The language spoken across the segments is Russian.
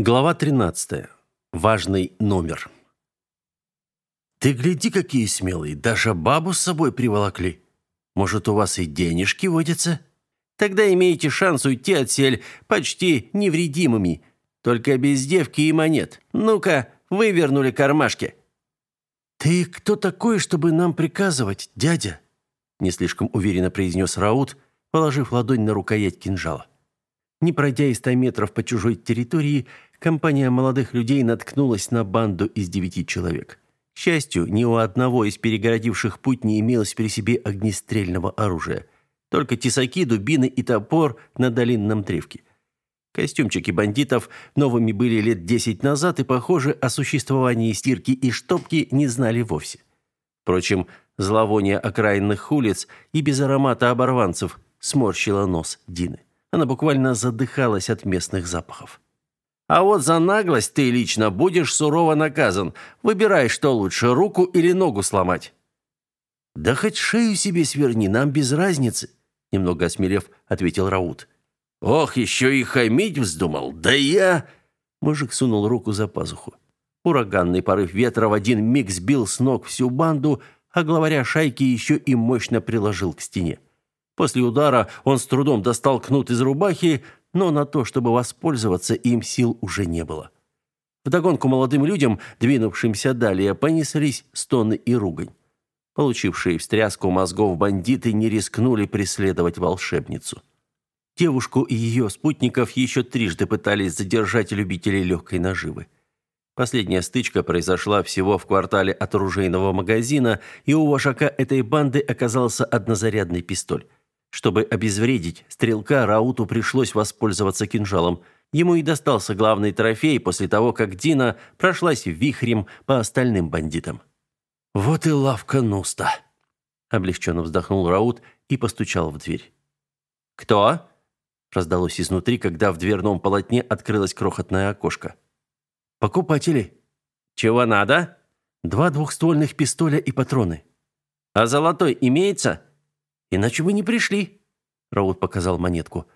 Глава 13. Важный номер. Ты гляди, какие смелые, даже бабу с собой приволокли. Может, у вас и денежки водятся? Тогда имеете шанс уйти от сель почти невредимыми, только без девки и монет. Ну-ка, вывернули кармашки. Ты кто такой, чтобы нам приказывать, дядя? Не слишком уверенно произнес Раут, положив ладонь на рукоять кинжала. Не пройдя и ста метров по чужой территории, компания молодых людей наткнулась на банду из девяти человек. К счастью, ни у одного из перегородивших путь не имелось при себе огнестрельного оружия. Только тесаки, дубины и топор на долинном древке. Костюмчики бандитов новыми были лет десять назад и, похоже, о существовании стирки и штопки не знали вовсе. Впрочем, зловоние окраинных улиц и без аромата оборванцев сморщило нос Дины. Она буквально задыхалась от местных запахов. А вот за наглость ты лично будешь сурово наказан. Выбирай, что лучше, руку или ногу сломать. Да хоть шею себе сверни, нам без разницы, немного осмелев, ответил Раут. Ох, еще и хамить вздумал. Да я Мужик сунул руку за пазуху. Ураганный порыв ветра в один миг сбил с ног всю банду, а главаря шайки еще и мощно приложил к стене. После удара он с трудом достал кнут из рубахи, но на то, чтобы воспользоваться им, сил уже не было. Вдогонку молодым людям, двинувшимся далее, понеслись стоны и ругань. Получившие встряску мозгов бандиты не рискнули преследовать волшебницу. Девушку и ее спутников еще трижды пытались задержать любители легкой наживы. Последняя стычка произошла всего в квартале от оружейного магазина, и у вожака этой банды оказался однозарядный пистоль. Чтобы обезвредить стрелка, Рауту пришлось воспользоваться кинжалом. Ему и достался главный трофей после того, как Дина прошлась вихрем по остальным бандитам. «Вот и лавка Нуста!» Облегченно вздохнул Раут и постучал в дверь. «Кто?» раздалось изнутри, когда в дверном полотне открылось крохотное окошко. «Покупатели». «Чего надо?» «Два двухствольных пистоля и патроны». «А золотой имеется?» Иначе вы не пришли. Раут показал монетку.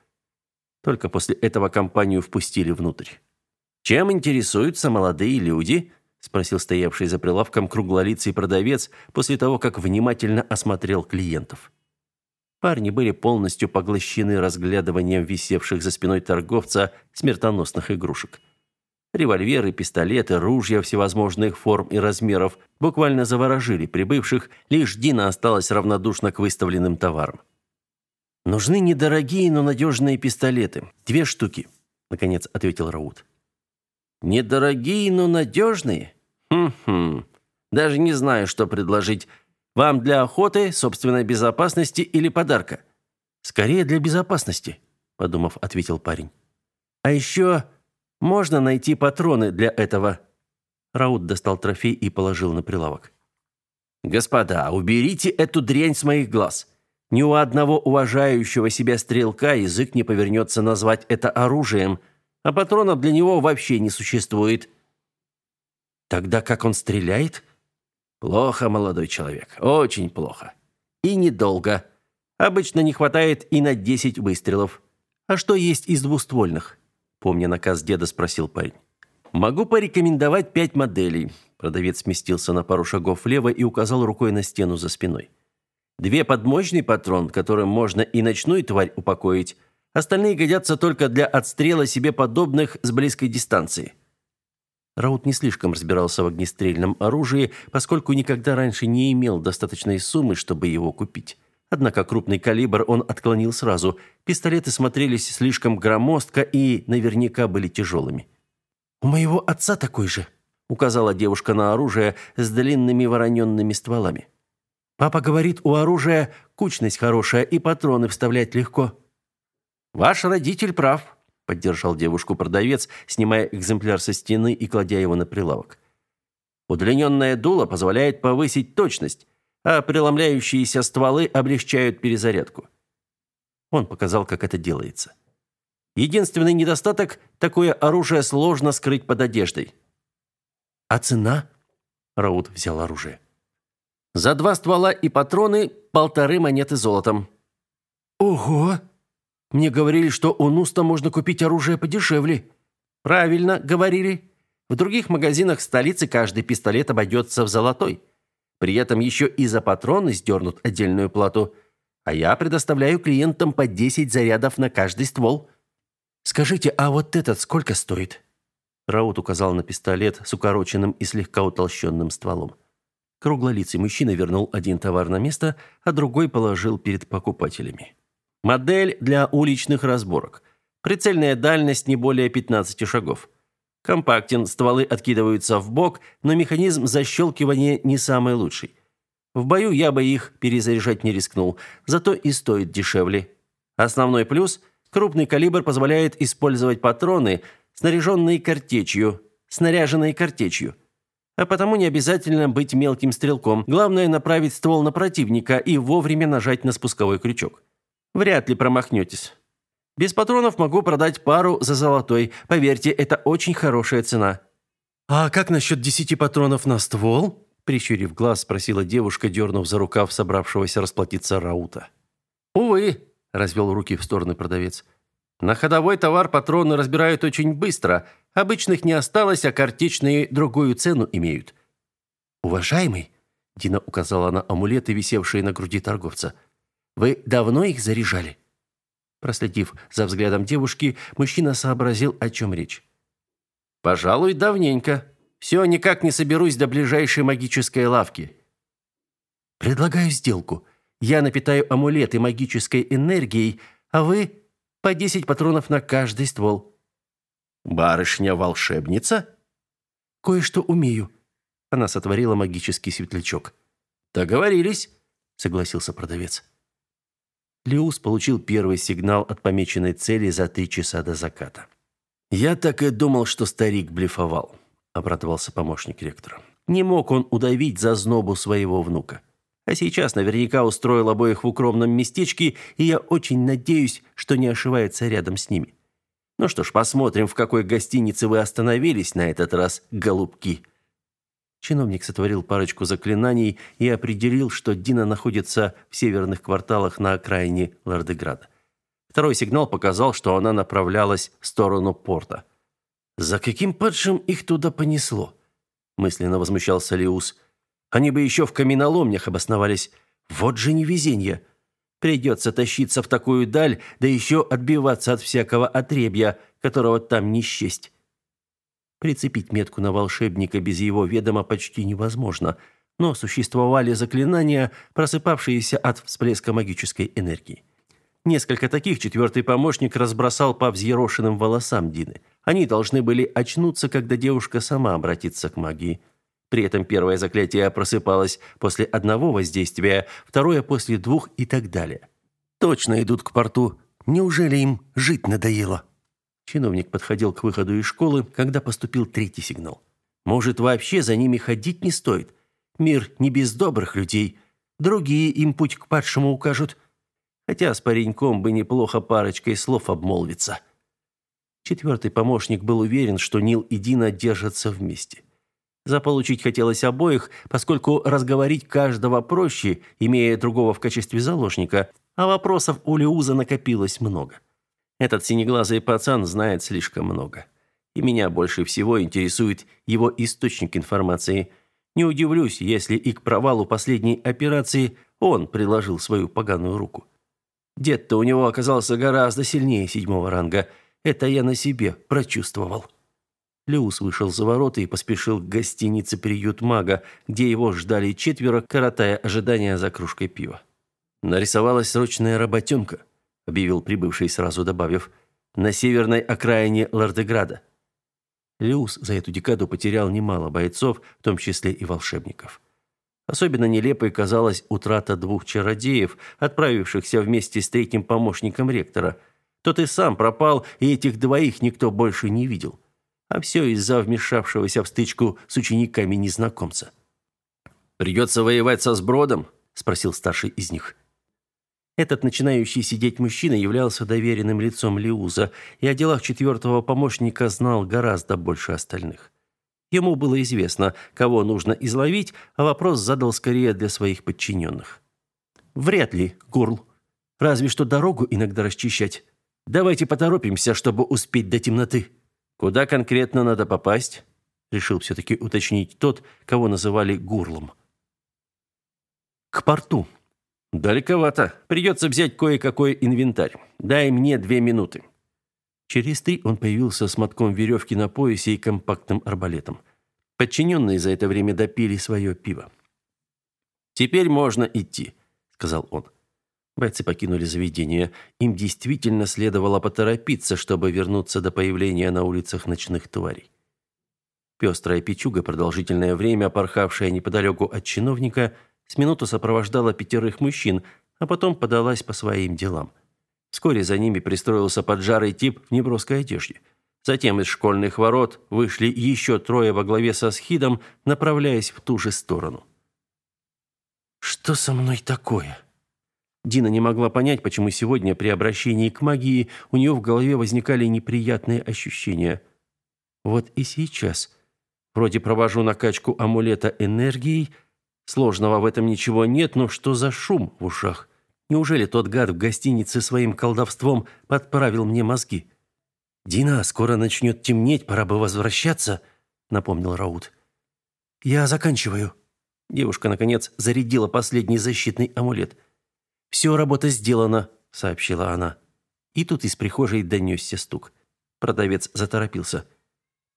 Только после этого компанию впустили внутрь. Чем интересуются молодые люди? спросил стоявший за прилавком круглолицый продавец после того, как внимательно осмотрел клиентов. Парни были полностью поглощены разглядыванием висевших за спиной торговца смертоносных игрушек. Револьверы, пистолеты, ружья всевозможных форм и размеров буквально заворожили прибывших, лишь Дина осталась равнодушна к выставленным товарам. «Нужны недорогие, но надежные пистолеты. Две штуки», — наконец ответил Раут. «Недорогие, но надежные? Хм-хм. Даже не знаю, что предложить. Вам для охоты, собственной безопасности или подарка?» «Скорее для безопасности», — подумав, ответил парень. «А еще можно найти патроны для этого. Раут достал трофей и положил на прилавок. Господа, уберите эту дрянь с моих глаз. Ни у одного уважающего себя стрелка язык не повернется назвать это оружием, а патронов для него вообще не существует. Тогда как он стреляет? Плохо, молодой человек, очень плохо. И недолго. Обычно не хватает и на 10 выстрелов. А что есть из двуствольных? Помня наказ деда, спросил парень. «Могу порекомендовать пять моделей». Продавец сместился на пару шагов влево и указал рукой на стену за спиной. «Две под мощный патрон, которым можно и ночную тварь упокоить. Остальные годятся только для отстрела себе подобных с близкой дистанции». Раут не слишком разбирался в огнестрельном оружии, поскольку никогда раньше не имел достаточной суммы, чтобы его купить. Однако крупный калибр он отклонил сразу. Пистолеты смотрелись слишком громоздко и наверняка были тяжелыми. «У моего отца такой же», — указала девушка на оружие с длинными вороненными стволами. «Папа говорит, у оружия кучность хорошая и патроны вставлять легко». «Ваш родитель прав», — поддержал девушку продавец, снимая экземпляр со стены и кладя его на прилавок. «Удлиненное дуло позволяет повысить точность, а преломляющиеся стволы облегчают перезарядку. Он показал, как это делается. Единственный недостаток – такое оружие сложно скрыть под одеждой. «А цена?» – Раут взял оружие. «За два ствола и патроны – полторы монеты золотом». «Ого! Мне говорили, что у Нуста можно купить оружие подешевле». Правильно говорили. В других магазинах столицы каждый пистолет обойдется в золотой. При этом еще и за патроны сдернут отдельную плату. А я предоставляю клиентам по 10 зарядов на каждый ствол. Скажите, а вот этот сколько стоит? Раут указал на пистолет с укороченным и слегка утолщенным стволом. Круглолицый мужчина вернул один товар на место, а другой положил перед покупателями. Модель для уличных разборок. Прицельная дальность не более 15 шагов. Компактен, стволы откидываются в бок, но механизм защелкивания не самый лучший. В бою я бы их перезаряжать не рискнул, зато и стоит дешевле. Основной плюс – крупный калибр позволяет использовать патроны, снаряженные картечью, снаряженные картечью. А потому не обязательно быть мелким стрелком. Главное направить ствол на противника и вовремя нажать на спусковой крючок. Вряд ли промахнетесь. Без патронов могу продать пару за золотой. Поверьте, это очень хорошая цена. А как насчет десяти патронов на ствол? Прищурив глаз, спросила девушка, дернув за рукав собравшегося расплатиться Раута. Увы, развел руки в стороны продавец. На ходовой товар патроны разбирают очень быстро. Обычных не осталось, а картечные другую цену имеют. Уважаемый, Дина указала на амулеты, висевшие на груди торговца. Вы давно их заряжали? Проследив за взглядом девушки, мужчина сообразил, о чем речь. Пожалуй, давненько. Все никак не соберусь до ближайшей магической лавки. Предлагаю сделку. Я напитаю амулеты магической энергией, а вы по 10 патронов на каждый ствол. Барышня-волшебница? Кое-что умею. Она сотворила магический светлячок. Договорились, согласился продавец. Леус получил первый сигнал от помеченной цели за три часа до заката. «Я так и думал, что старик блефовал», – обрадовался помощник ректора. «Не мог он удавить за знобу своего внука. А сейчас наверняка устроил обоих в укромном местечке, и я очень надеюсь, что не ошивается рядом с ними. Ну что ж, посмотрим, в какой гостинице вы остановились на этот раз, голубки». Чиновник сотворил парочку заклинаний и определил, что Дина находится в северных кварталах на окраине Лардеграда. Второй сигнал показал, что она направлялась в сторону порта. «За каким падшим их туда понесло?» мысленно возмущался Лиус. «Они бы еще в каменоломнях обосновались. Вот же невезение! Придется тащиться в такую даль, да еще отбиваться от всякого отребья, которого там не счесть». Прицепить метку на волшебника без его ведома почти невозможно, но существовали заклинания, просыпавшиеся от всплеска магической энергии. Несколько таких четвертый помощник разбросал по взъерошенным волосам Дины. Они должны были очнуться, когда девушка сама обратится к магии. При этом первое заклятие просыпалось после одного воздействия, второе после двух и так далее. Точно идут к порту. Неужели им жить надоело? Чиновник подходил к выходу из школы, когда поступил третий сигнал. Может, вообще за ними ходить не стоит? Мир не без добрых людей. Другие им путь к падшему укажут. Хотя с пареньком бы неплохо парочкой слов обмолвиться. Четвертый помощник был уверен, что Нил и Дина держатся вместе. Заполучить хотелось обоих, поскольку разговорить каждого проще, имея другого в качестве заложника, а вопросов у Леуза накопилось много. Этот синеглазый пацан знает слишком много. И меня больше всего интересует его источник информации. Не удивлюсь, если и к провалу последней операции он приложил свою поганую руку. Дед-то у него оказался гораздо сильнее седьмого ранга. Это я на себе прочувствовал. Люс вышел за ворота и поспешил к гостинице «Приют мага», где его ждали четверо, коротая ожидания за кружкой пива. Нарисовалась срочная работенка – объявил прибывший, сразу добавив, на северной окраине Лардеграда. Люс за эту декаду потерял немало бойцов, в том числе и волшебников. Особенно нелепой казалась утрата двух чародеев, отправившихся вместе с третьим помощником ректора. Тот и сам пропал, и этих двоих никто больше не видел. А все из-за вмешавшегося в стычку с учениками незнакомца. «Придется воевать со сбродом?» – спросил старший из них. Этот начинающий сидеть мужчина являлся доверенным лицом Лиуза и о делах четвертого помощника знал гораздо больше остальных. Ему было известно, кого нужно изловить, а вопрос задал скорее для своих подчиненных. «Вряд ли, Гурл. Разве что дорогу иногда расчищать. Давайте поторопимся, чтобы успеть до темноты». Куда конкретно надо попасть? Решил все-таки уточнить тот, кого называли Гурлом. К порту. Далековато. Придется взять кое-какой инвентарь. Дай мне две минуты. Через три он появился с мотком веревки на поясе и компактным арбалетом. Подчиненные за это время допили свое пиво. «Теперь можно идти», — сказал он. Бойцы покинули заведение. Им действительно следовало поторопиться, чтобы вернуться до появления на улицах ночных тварей. Пестрая печуга, продолжительное время порхавшая неподалеку от чиновника, с минуту сопровождала пятерых мужчин, а потом подалась по своим делам. Вскоре за ними пристроился поджарый тип в неброской одежде. Затем из школьных ворот вышли еще трое во главе со Схидом, направляясь в ту же сторону. «Что со мной такое?» Дина не могла понять, почему сегодня при обращении к магии у нее в голове возникали неприятные ощущения. Вот и сейчас. Вроде провожу накачку амулета энергией, сложного в этом ничего нет, но что за шум в ушах? Неужели тот гад в гостинице своим колдовством подправил мне мозги? «Дина, скоро начнет темнеть, пора бы возвращаться», — напомнил Раут. «Я заканчиваю». Девушка, наконец, зарядила последний защитный амулет. «Все, работа сделана», — сообщила она. И тут из прихожей донесся стук. Продавец заторопился.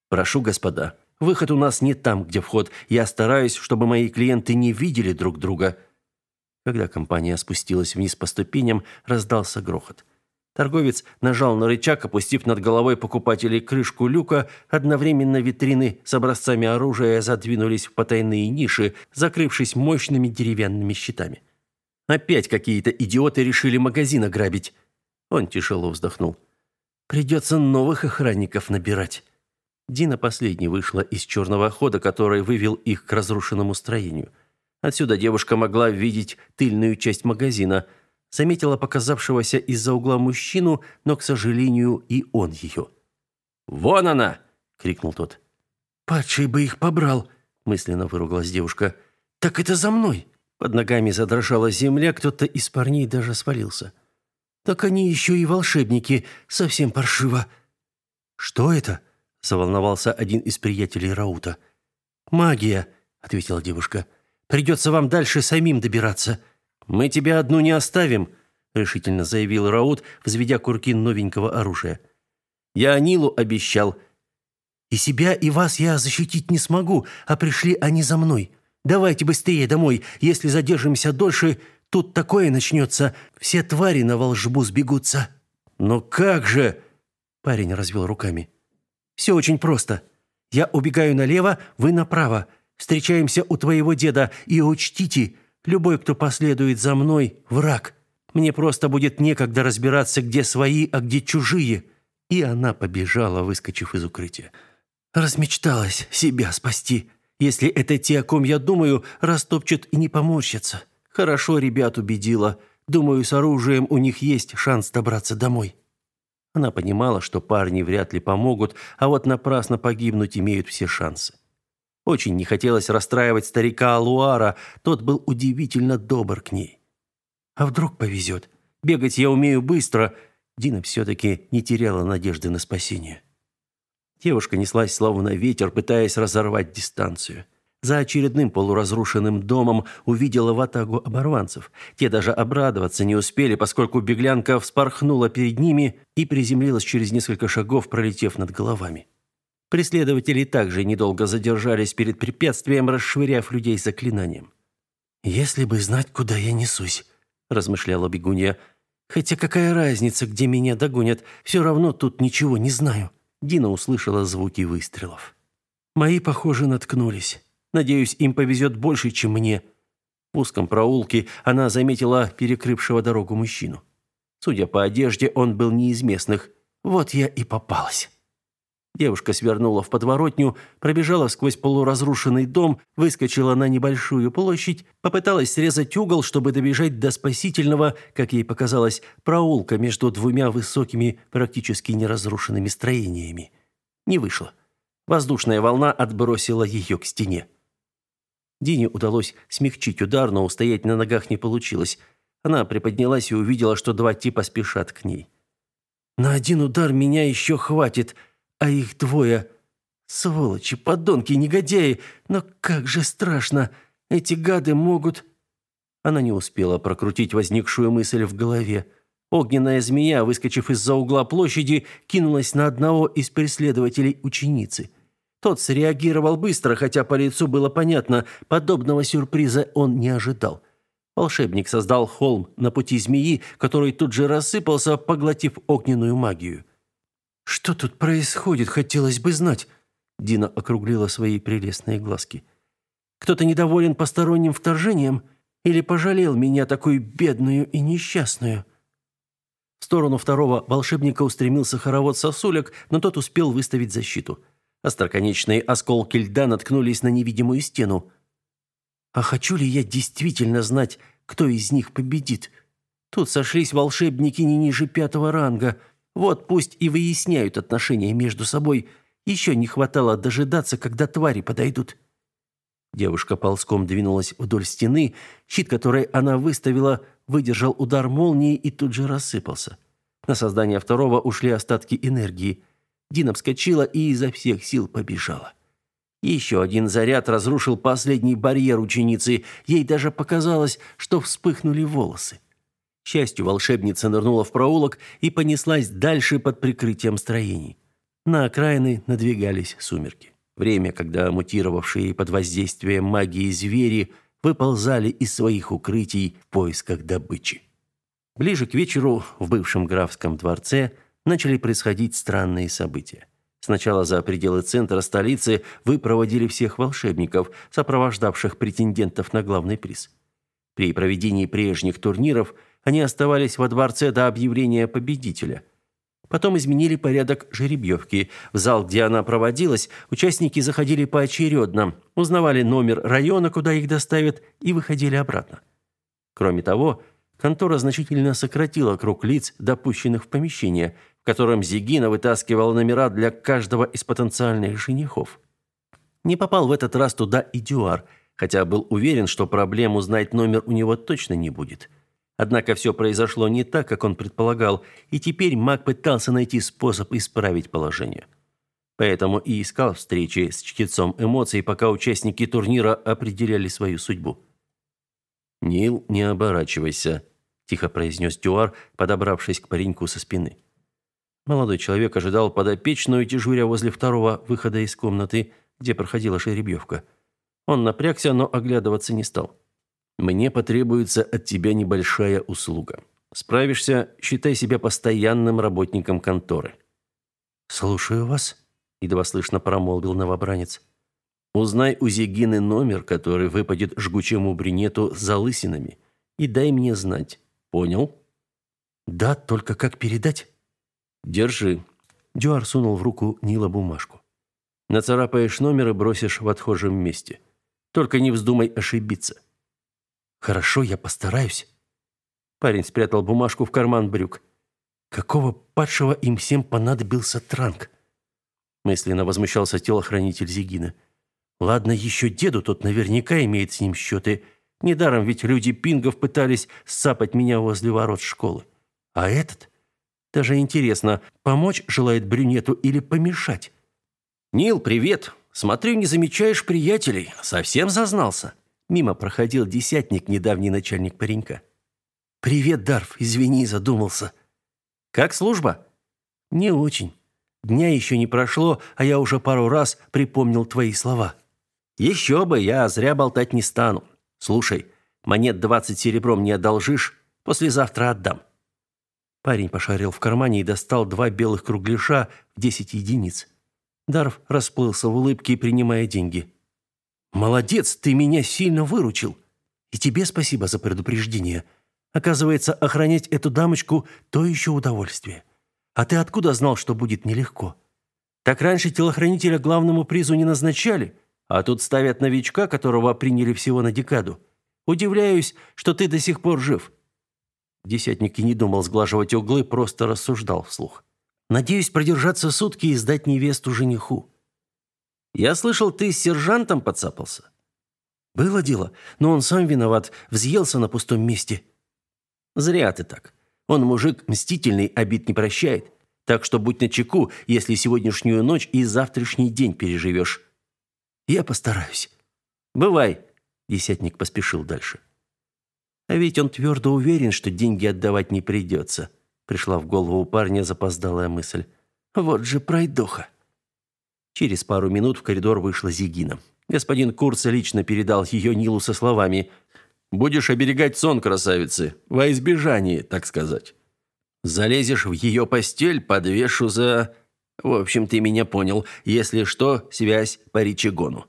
«Прошу, господа, выход у нас не там, где вход. Я стараюсь, чтобы мои клиенты не видели друг друга». Когда компания спустилась вниз по ступеням, раздался грохот. Торговец нажал на рычаг, опустив над головой покупателей крышку люка. Одновременно витрины с образцами оружия задвинулись в потайные ниши, закрывшись мощными деревянными щитами. Опять какие-то идиоты решили магазин ограбить. Он тяжело вздохнул. Придется новых охранников набирать. Дина последней вышла из черного хода, который вывел их к разрушенному строению. Отсюда девушка могла видеть тыльную часть магазина. Заметила показавшегося из-за угла мужчину, но, к сожалению, и он ее. «Вон она!» — крикнул тот. «Падший бы их побрал!» — мысленно выругалась девушка. «Так это за мной!» Под ногами задрожала земля, кто-то из парней даже свалился. «Так они еще и волшебники, совсем паршиво!» «Что это?» — заволновался один из приятелей Раута. «Магия!» — ответила девушка. Придется вам дальше самим добираться. Мы тебя одну не оставим, решительно заявил Раут, взведя курки новенького оружия. Я Анилу обещал. И себя, и вас я защитить не смогу, а пришли они за мной. Давайте быстрее домой. Если задержимся дольше, тут такое начнется. Все твари на волжбу сбегутся. Но как же? Парень развел руками. Все очень просто. Я убегаю налево, вы направо. Встречаемся у твоего деда, и учтите, любой, кто последует за мной, враг. Мне просто будет некогда разбираться, где свои, а где чужие». И она побежала, выскочив из укрытия. Размечталась себя спасти. Если это те, о ком я думаю, растопчут и не поморщатся. Хорошо ребят убедила. Думаю, с оружием у них есть шанс добраться домой. Она понимала, что парни вряд ли помогут, а вот напрасно погибнуть имеют все шансы. Очень не хотелось расстраивать старика Алуара, тот был удивительно добр к ней. А вдруг повезет? Бегать я умею быстро. Дина все-таки не теряла надежды на спасение. Девушка неслась словно ветер, пытаясь разорвать дистанцию. За очередным полуразрушенным домом увидела ватагу оборванцев. Те даже обрадоваться не успели, поскольку беглянка вспорхнула перед ними и приземлилась через несколько шагов, пролетев над головами. Преследователи также недолго задержались перед препятствием, расшвыряв людей заклинанием. «Если бы знать, куда я несусь», – размышляла бегунья. «Хотя какая разница, где меня догонят, все равно тут ничего не знаю». Дина услышала звуки выстрелов. «Мои, похоже, наткнулись. Надеюсь, им повезет больше, чем мне». В узком проулке она заметила перекрывшего дорогу мужчину. Судя по одежде, он был не из местных. Вот я и попалась. Девушка свернула в подворотню, пробежала сквозь полуразрушенный дом, выскочила на небольшую площадь, попыталась срезать угол, чтобы добежать до спасительного, как ей показалось, проулка между двумя высокими, практически неразрушенными строениями. Не вышло. Воздушная волна отбросила ее к стене. Дине удалось смягчить удар, но устоять на ногах не получилось. Она приподнялась и увидела, что два типа спешат к ней. «На один удар меня еще хватит», а их двое. Сволочи, подонки, негодяи, но как же страшно. Эти гады могут...» Она не успела прокрутить возникшую мысль в голове. Огненная змея, выскочив из-за угла площади, кинулась на одного из преследователей ученицы. Тот среагировал быстро, хотя по лицу было понятно, подобного сюрприза он не ожидал. Волшебник создал холм на пути змеи, который тут же рассыпался, поглотив огненную магию. «Что тут происходит, хотелось бы знать?» Дина округлила свои прелестные глазки. «Кто-то недоволен посторонним вторжением или пожалел меня такую бедную и несчастную?» В сторону второго волшебника устремился хоровод сосулек, но тот успел выставить защиту. Остроконечные осколки льда наткнулись на невидимую стену. А хочу ли я действительно знать, кто из них победит? Тут сошлись волшебники не ниже пятого ранга. Вот пусть и выясняют отношения между собой. Еще не хватало дожидаться, когда твари подойдут. Девушка ползком двинулась вдоль стены. Щит, который она выставила, выдержал удар молнии и тут же рассыпался. На создание второго ушли остатки энергии. Дина вскочила и изо всех сил побежала. Еще один заряд разрушил последний барьер ученицы. Ей даже показалось, что вспыхнули волосы. К счастью, волшебница нырнула в проулок и понеслась дальше под прикрытием строений. На окраины надвигались сумерки. Время, когда мутировавшие под воздействием магии звери выползали из своих укрытий в поисках добычи. Ближе к вечеру в бывшем графском дворце начали происходить странные события. Сначала за пределы центра столицы вы проводили всех волшебников, сопровождавших претендентов на главный приз. При проведении прежних турниров они оставались во дворце до объявления победителя. Потом изменили порядок жеребьевки. В зал, где она проводилась, участники заходили поочередно, узнавали номер района, куда их доставят, и выходили обратно. Кроме того, контора значительно сократила круг лиц, допущенных в помещение – которым Зигина вытаскивал номера для каждого из потенциальных женихов. Не попал в этот раз туда и Дюар, хотя был уверен, что проблем узнать номер у него точно не будет. Однако все произошло не так, как он предполагал, и теперь маг пытался найти способ исправить положение. Поэтому и искал встречи с чтецом эмоций, пока участники турнира определяли свою судьбу. «Нил, не оборачивайся», – тихо произнес Дюар, подобравшись к пареньку со спины. Молодой человек ожидал подопечную, дежуря возле второго выхода из комнаты, где проходила жеребьевка. Он напрягся, но оглядываться не стал. «Мне потребуется от тебя небольшая услуга. Справишься, считай себя постоянным работником конторы». «Слушаю вас», — едва слышно промолвил новобранец. «Узнай у Зигины номер, который выпадет жгучему брюнету с залысинами, и дай мне знать. Понял?» «Да, только как передать?» Держи. Дюар сунул в руку Нила бумажку. Нацарапаешь номер и бросишь в отхожем месте. Только не вздумай ошибиться. Хорошо, я постараюсь. Парень спрятал бумажку в карман брюк. Какого падшего им всем понадобился транк? Мысленно возмущался телохранитель Зигина. Ладно, еще деду тот наверняка имеет с ним счеты. Недаром ведь люди пингов пытались сапать меня возле ворот школы. А этот даже интересно, помочь желает брюнету или помешать? «Нил, привет! Смотрю, не замечаешь приятелей. Совсем зазнался?» Мимо проходил десятник, недавний начальник паренька. «Привет, Дарф. Извини, задумался». «Как служба?» «Не очень. Дня еще не прошло, а я уже пару раз припомнил твои слова». «Еще бы, я зря болтать не стану. Слушай, монет двадцать серебром не одолжишь? Послезавтра отдам». Парень пошарил в кармане и достал два белых кругляша в десять единиц. Дарф расплылся в улыбке, принимая деньги. «Молодец, ты меня сильно выручил. И тебе спасибо за предупреждение. Оказывается, охранять эту дамочку – то еще удовольствие. А ты откуда знал, что будет нелегко? Так раньше телохранителя главному призу не назначали, а тут ставят новичка, которого приняли всего на декаду. Удивляюсь, что ты до сих пор жив». Десятник и не думал сглаживать углы, просто рассуждал вслух. «Надеюсь продержаться сутки и сдать невесту жениху». «Я слышал, ты с сержантом подцапался?» «Было дело, но он сам виноват, взъелся на пустом месте». «Зря ты так. Он мужик мстительный, обид не прощает. Так что будь начеку, если сегодняшнюю ночь и завтрашний день переживешь». «Я постараюсь». «Бывай», – десятник поспешил дальше. А ведь он твердо уверен, что деньги отдавать не придется. Пришла в голову у парня запоздалая мысль. Вот же пройдоха. Через пару минут в коридор вышла Зигина. Господин Курц лично передал ее Нилу со словами «Будешь оберегать сон красавицы, во избежание, так сказать. Залезешь в ее постель, подвешу за... В общем, ты меня понял. Если что, связь по речегону».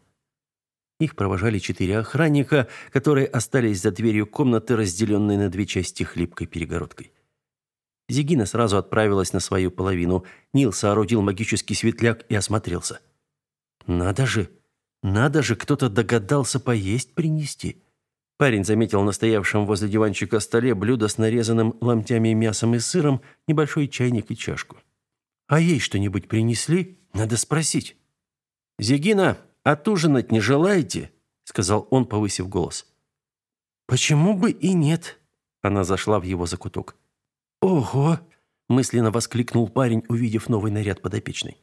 Их провожали четыре охранника, которые остались за дверью комнаты, разделенной на две части хлипкой перегородкой. Зигина сразу отправилась на свою половину. Нил соорудил магический светляк и осмотрелся. «Надо же! Надо же, кто-то догадался поесть принести!» Парень заметил на стоявшем возле диванчика столе блюдо с нарезанным ломтями мясом и сыром, небольшой чайник и чашку. «А ей что-нибудь принесли? Надо спросить». «Зигина, отужинать не желаете?» — сказал он, повысив голос. «Почему бы и нет?» Она зашла в его закуток. «Ого!» – мысленно воскликнул парень, увидев новый наряд подопечной.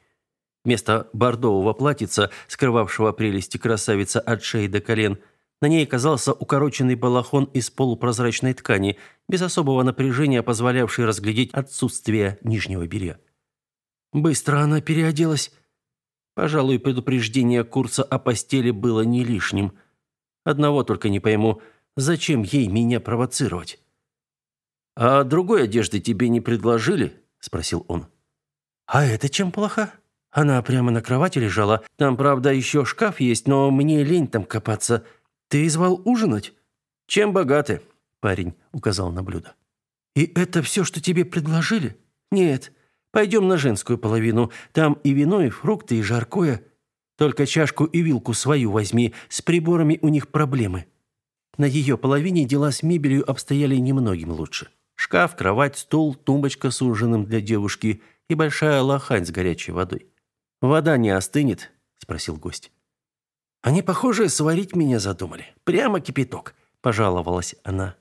Вместо бордового платьица, скрывавшего прелести красавицы от шеи до колен, на ней оказался укороченный балахон из полупрозрачной ткани, без особого напряжения позволявший разглядеть отсутствие нижнего белья. Быстро она переоделась. Пожалуй, предупреждение курса о постели было не лишним. Одного только не пойму, зачем ей меня провоцировать? «А другой одежды тебе не предложили?» – спросил он. «А это чем плохо? Она прямо на кровати лежала. Там, правда, еще шкаф есть, но мне лень там копаться. Ты звал ужинать?» «Чем богаты?» – парень указал на блюдо. «И это все, что тебе предложили?» «Нет. Пойдем на женскую половину. Там и вино, и фрукты, и жаркое. Только чашку и вилку свою возьми. С приборами у них проблемы». На ее половине дела с мебелью обстояли немногим лучше. Шкаф, кровать, стул, тумбочка с ужином для девушки и большая лохань с горячей водой. «Вода не остынет?» – спросил гость. «Они, похоже, сварить меня задумали. Прямо кипяток», – пожаловалась она.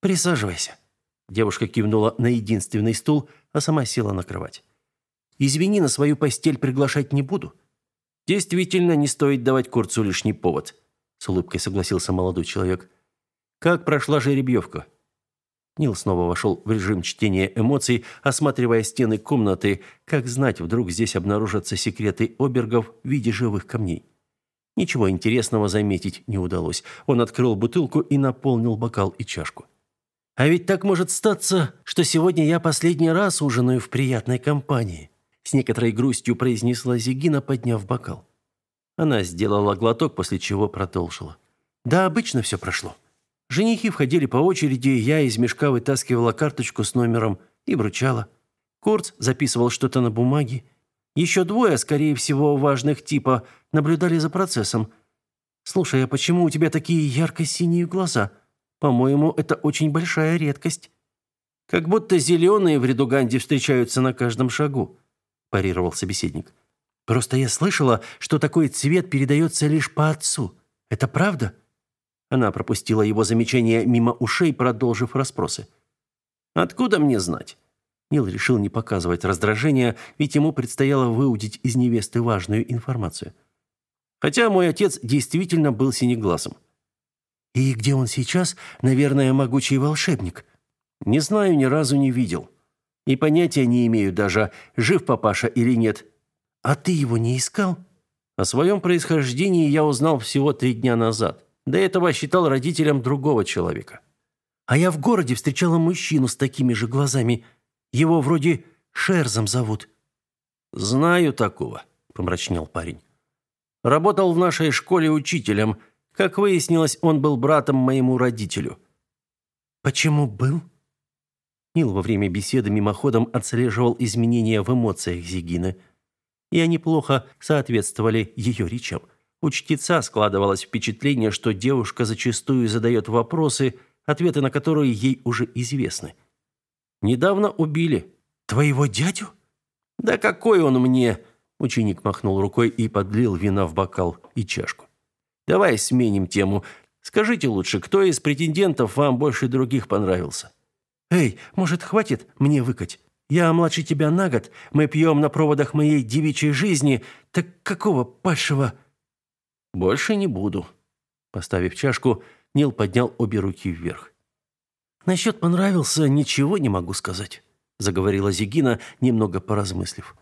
«Присаживайся». Девушка кивнула на единственный стул, а сама села на кровать. «Извини, на свою постель приглашать не буду». «Действительно, не стоит давать курцу лишний повод», – с улыбкой согласился молодой человек. «Как прошла жеребьевка?» Нил снова вошел в режим чтения эмоций, осматривая стены комнаты, как знать, вдруг здесь обнаружатся секреты обергов в виде живых камней. Ничего интересного заметить не удалось. Он открыл бутылку и наполнил бокал и чашку. «А ведь так может статься, что сегодня я последний раз ужинаю в приятной компании», с некоторой грустью произнесла Зигина, подняв бокал. Она сделала глоток, после чего продолжила. «Да, обычно все прошло. Женихи входили по очереди, я из мешка вытаскивала карточку с номером и вручала. Курц записывал что-то на бумаге. Еще двое, скорее всего, важных типа, наблюдали за процессом. «Слушай, а почему у тебя такие ярко-синие глаза? По-моему, это очень большая редкость». «Как будто зеленые в Редуганде встречаются на каждом шагу», – парировал собеседник. «Просто я слышала, что такой цвет передается лишь по отцу. Это правда?» Она пропустила его замечание мимо ушей, продолжив расспросы. «Откуда мне знать?» Нил решил не показывать раздражения, ведь ему предстояло выудить из невесты важную информацию. Хотя мой отец действительно был синеглазым. «И где он сейчас? Наверное, могучий волшебник». «Не знаю, ни разу не видел. И понятия не имею даже, жив папаша или нет». «А ты его не искал?» О своем происхождении я узнал всего три дня назад. До этого считал родителем другого человека. А я в городе встречала мужчину с такими же глазами. Его вроде Шерзом зовут. Знаю такого, помрачнел парень. Работал в нашей школе учителем. Как выяснилось, он был братом моему родителю. Почему был? Нил во время беседы мимоходом отслеживал изменения в эмоциях Зигины, и они плохо соответствовали ее речам. У чтеца складывалось впечатление, что девушка зачастую задает вопросы, ответы на которые ей уже известны. «Недавно убили». «Твоего дядю?» «Да какой он мне?» Ученик махнул рукой и подлил вина в бокал и чашку. «Давай сменим тему. Скажите лучше, кто из претендентов вам больше других понравился?» «Эй, может, хватит мне выкать?» Я младше тебя на год, мы пьем на проводах моей девичьей жизни. Так какого падшего?» «Больше не буду». Поставив чашку, Нил поднял обе руки вверх. «Насчет понравился, ничего не могу сказать», — заговорила Зигина, немного поразмыслив.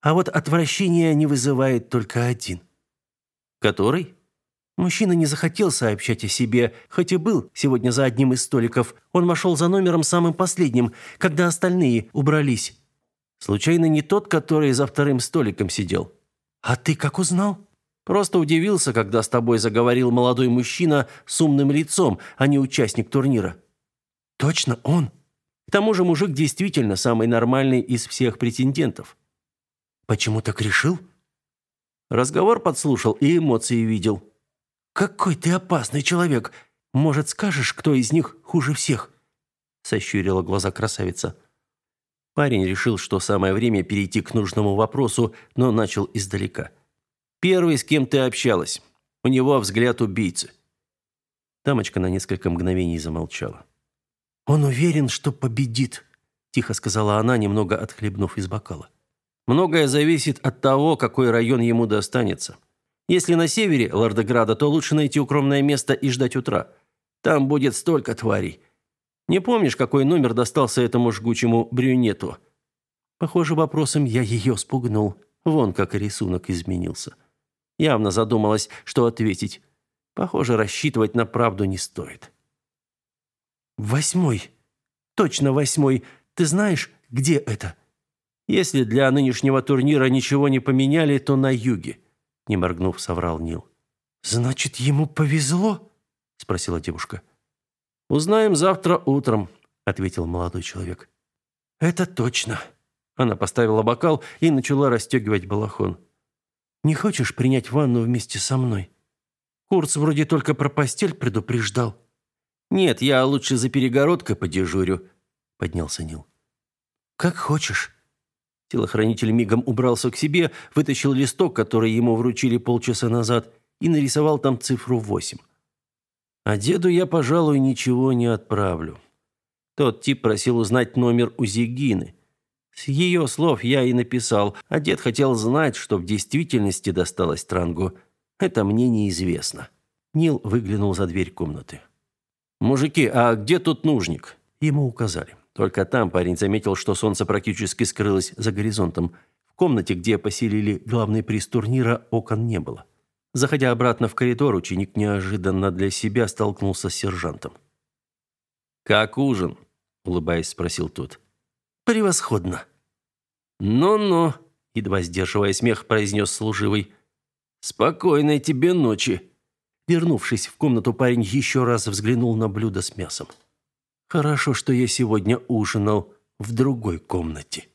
«А вот отвращение не вызывает только один». «Который?» Мужчина не захотел сообщать о себе, хоть и был сегодня за одним из столиков. Он вошел за номером самым последним, когда остальные убрались. Случайно не тот, который за вторым столиком сидел. А ты как узнал? Просто удивился, когда с тобой заговорил молодой мужчина с умным лицом, а не участник турнира. Точно он? К тому же мужик действительно самый нормальный из всех претендентов. Почему так решил? Разговор подслушал и эмоции видел. «Какой ты опасный человек! Может, скажешь, кто из них хуже всех?» Сощурила глаза красавица. Парень решил, что самое время перейти к нужному вопросу, но начал издалека. «Первый, с кем ты общалась. У него взгляд убийцы». Дамочка на несколько мгновений замолчала. «Он уверен, что победит», – тихо сказала она, немного отхлебнув из бокала. «Многое зависит от того, какой район ему достанется. Если на севере Лордеграда, то лучше найти укромное место и ждать утра. Там будет столько тварей. Не помнишь, какой номер достался этому жгучему брюнету? Похоже, вопросом я ее спугнул. Вон как рисунок изменился. Явно задумалась, что ответить. Похоже, рассчитывать на правду не стоит. Восьмой. Точно восьмой. Ты знаешь, где это? Если для нынешнего турнира ничего не поменяли, то на юге не моргнув, соврал Нил. Значит, ему повезло? спросила девушка. Узнаем завтра утром, ответил молодой человек. Это точно. Она поставила бокал и начала расстегивать балахон. Не хочешь принять ванну вместе со мной? Курс вроде только про постель предупреждал. Нет, я лучше за перегородкой подежурю, поднялся Нил. Как хочешь. Телохранитель мигом убрался к себе, вытащил листок, который ему вручили полчаса назад, и нарисовал там цифру восемь. А деду я, пожалуй, ничего не отправлю. Тот тип просил узнать номер у Зигины. С ее слов я и написал, а дед хотел знать, что в действительности досталось Трангу. Это мне неизвестно. Нил выглянул за дверь комнаты. «Мужики, а где тут нужник?» Ему указали. Только там парень заметил, что солнце практически скрылось за горизонтом. В комнате, где поселили главный приз турнира, окон не было. Заходя обратно в коридор, ученик неожиданно для себя столкнулся с сержантом. «Как ужин?» – улыбаясь, спросил тот. «Превосходно!» «Ну-ну», – едва сдерживая смех, произнес служивый. «Спокойной тебе ночи!» Вернувшись в комнату, парень еще раз взглянул на блюдо с мясом. Хорошо, что я сегодня ужинал в другой комнате.